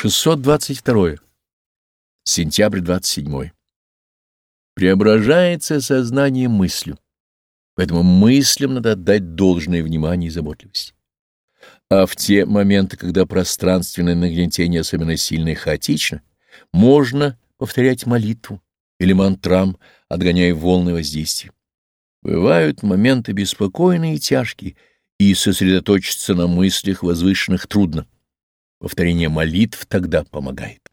622. Сентябрь 27. Преображается сознание мыслью, поэтому мыслям надо отдать должное внимание и заботливость. А в те моменты, когда пространственное нагнетение особенно сильно и хаотично, можно повторять молитву или мантрам, отгоняя волны воздействия. Бывают моменты беспокойные и тяжкие, и сосредоточиться на мыслях возвышенных трудно. Повторение молитв тогда помогает.